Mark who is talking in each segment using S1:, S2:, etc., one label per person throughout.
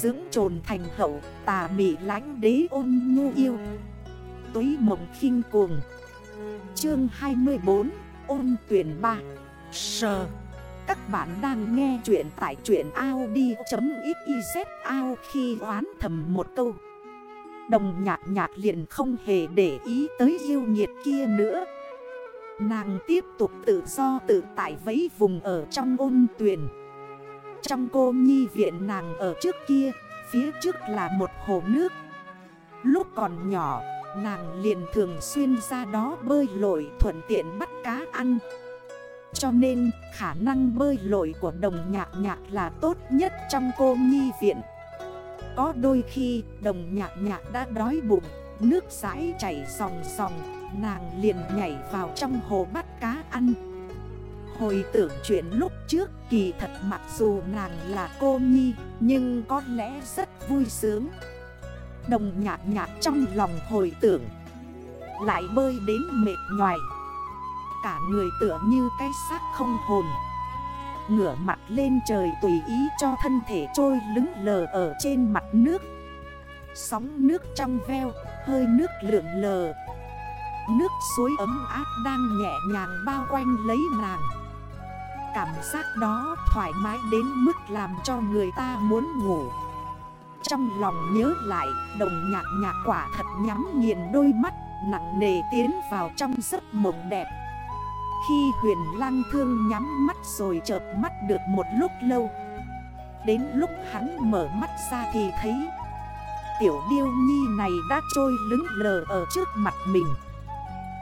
S1: Dưỡng trồn thành hậu, tà mị lánh đế ôn nhu yêu. Túy mộng khinh cuồng. Chương 24 ôn tuyển 3 Sờ Các bạn đang nghe chuyện tại chuyện Audi.xyz ao khi oán thầm một câu. Đồng nhạc nhạc liền không hề để ý tới yêu nhiệt kia nữa. Nàng tiếp tục tự do tự tại vấy vùng ở trong ôn tuyển. Trong cô nhi viện nàng ở trước kia, Phía trước là một hồ nước. Lúc còn nhỏ, Nàng liền thường xuyên ra đó bơi lội thuận tiện bắt cá ăn. Cho nên, khả năng bơi lội của đồng nhạc nhạc là tốt nhất trong cô nhi viện. Có đôi khi, đồng nhạc nhạc đã đói bụng, Nước rãi chảy sòng sòng Nàng liền nhảy vào trong hồ bắt cá ăn. Hồi tưởng chuyện lúc trước kỳ thật mặc dù nàng là cô nhi Nhưng có lẽ rất vui sướng. Đồng nhạc nhạc trong lòng hồi tưởng Lại bơi đến mệt nhoài. Cả người tựa như cái xác không hồn. Ngửa mặt lên trời tùy ý cho thân thể trôi lứng lờ ở trên mặt nước. Sóng nước trong veo, hơi nước lượn lờ. Nước suối ấm áp đang nhẹ nhàng bao quanh lấy nàng. Cảm giác đó thoải mái đến mức làm cho người ta muốn ngủ. Trong lòng nhớ lại, đồng nhạc nhạc quả thật nhắm nghiền đôi mắt, Nặng nề tiến vào trong giấc mộng đẹp. Khi huyền lang thương nhắm mắt rồi chợp mắt được một lúc lâu, Đến lúc hắn mở mắt ra thì thấy, Tiểu điêu nhi này đã trôi lứng lờ ở trước mặt mình.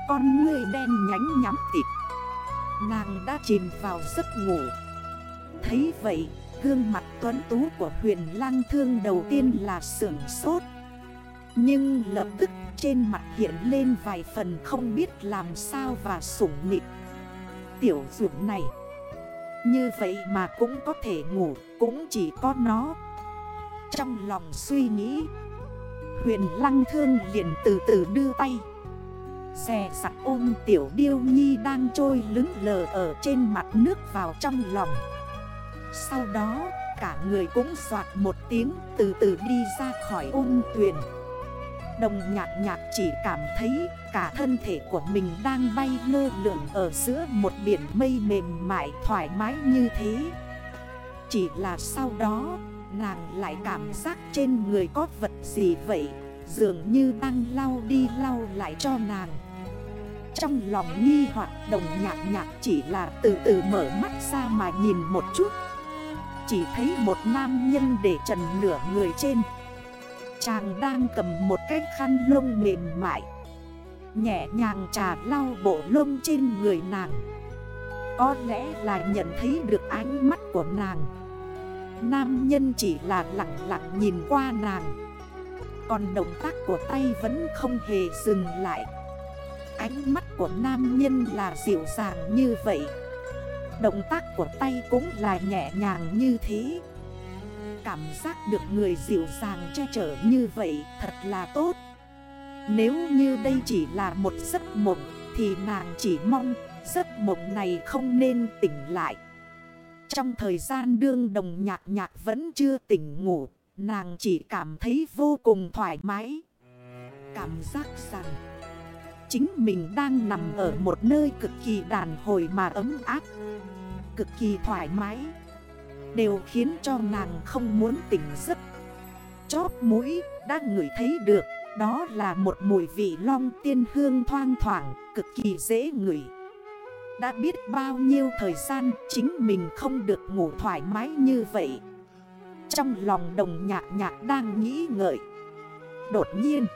S1: Con người đen nhánh nhắm tịt Nàng đã chìm vào giấc ngủ. Thấy vậy, Gương mặt tuấn tú của huyền lang thương đầu tiên là sưởng sốt. Nhưng lập tức trên mặt hiện lên vài phần không biết làm sao và sủng nịt Tiểu dụng này, Như vậy mà cũng có thể ngủ, Cũng chỉ có nó. Trong lòng suy nghĩ, Huyền lăng thương liền từ từ đưa tay. Xè sặt ôm tiểu điêu nhi đang trôi lứng lờ ở trên mặt nước vào trong lòng. Sau đó, cả người cũng soạt một tiếng từ từ đi ra khỏi ôn tuyền. Đồng nhạc nhạc chỉ cảm thấy cả thân thể của mình đang bay lơ lửng ở giữa một biển mây mềm mại thoải mái như thế. Chỉ là sau đó, nàng lại cảm giác trên người có vật gì vậy, Dường như đang lau đi lau lại cho nàng. Trong lòng nghi hoặc, đồng nhạc nhạc chỉ là từ từ mở mắt ra mà nhìn một chút. Chỉ thấy một nam nhân để trần nửa người trên. Chàng đang cầm một cái khăn lông mềm mại. Nhẹ nhàng trà lau bộ lông trên người nàng. Có lẽ là nhận thấy được ánh mắt của nàng. Nam nhân chỉ là lặng lặng nhìn qua nàng. Còn động tác của tay vẫn không hề dừng lại. Ánh mắt của nam nhân là dịu dàng như vậy. Động tác của tay cũng là nhẹ nhàng như thế. Cảm giác được người dịu dàng che chở như vậy thật là tốt. Nếu như đây chỉ là một giấc mộng, Thì nàng chỉ mong giấc mộng này không nên tỉnh lại. Trong thời gian đương đồng nhạc nhạc vẫn chưa tỉnh ngủ, Nàng chỉ cảm thấy vô cùng thoải mái. Cảm giác rằng Chính mình đang nằm ở một nơi cực kỳ đàn hồi mà ấm áp, Cực kỳ thoải mái. Đều khiến cho nàng không muốn tỉnh giấc. Chóp mũi đã ngửi thấy được, Đó là một mùi vị long tiên hương thoang thoảng, Cực kỳ dễ ngửi. Đã biết bao nhiêu thời gian chính mình không được ngủ thoải mái như vậy. Trong lòng đồng nhạc nhạc đang nghĩ ngợi, Đột nhiên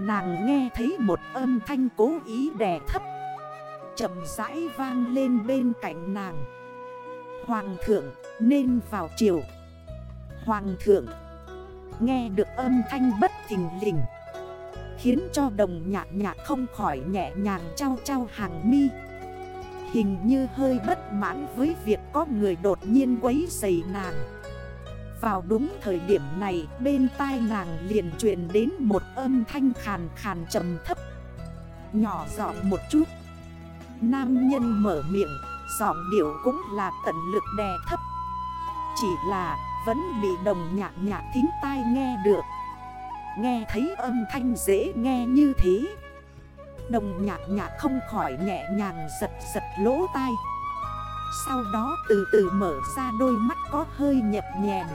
S1: Nàng nghe thấy một âm thanh cố ý đè thấp. Chầm rãi vang lên bên cạnh nàng. Hoàng thượng, nên vào chiều Hoàng thượng, Nghe được âm thanh bất thình lình, Khiến cho đồng nhạc nhạc không khỏi nhẹ nhàng trao trao hàng mi. Hình như hơi bất mãn với việc có người đột nhiên quấy dày nàng vào đúng thời điểm này, bên tai nàng liền truyền đến một âm thanh khàn khàn trầm thấp. Nhỏ giọng một chút. Nam nhân mở miệng, Giọng điệu cũng là tận lực đè thấp. Chỉ là, vẫn bị đồng nhạc nhạc thính tai nghe được. Nghe thấy âm thanh dễ nghe như thế. Đồng nhạc nhạc không khỏi nhẹ nhàng giật giật lỗ tai. Sau đó từ từ mở ra đôi mắt có hơi nhập nhèm.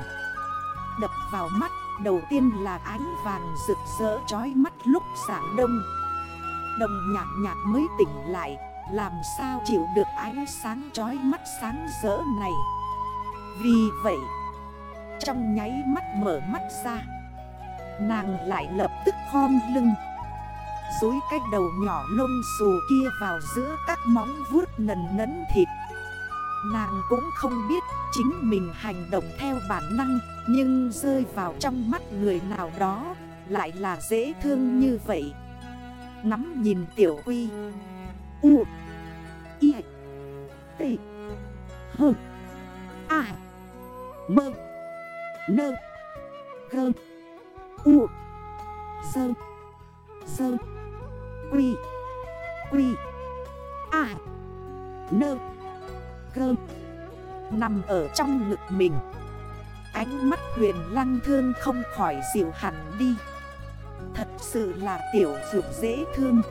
S1: Đập vào mắt, đầu tiên là ánh vàng rực rỡ trói mắt lúc sáng đông. Đồng nhạc nhạc mới tỉnh lại, Làm sao chịu được ánh sáng trói mắt sáng rỡ này? Vì vậy, Trong nháy mắt mở mắt ra, Nàng lại lập tức khom lưng, Dối cái đầu nhỏ lông xù kia vào giữa các móng vuốt nần nấn thịt. Nàng cũng không biết chính mình hành động theo bản năng, Nhưng rơi vào trong mắt người nào đó lại là dễ thương như vậy. Ngắm nhìn tiểu quy. U, I, T, H, A Mơ Nơ Gơ U Sơ Sơ Quy Quy A Nơ Gơ Nằm ở trong ngực mình. Ánh mắt huyền lăng thương không khỏi dịu hẳn đi. Thật sự là tiểu dược dễ thương.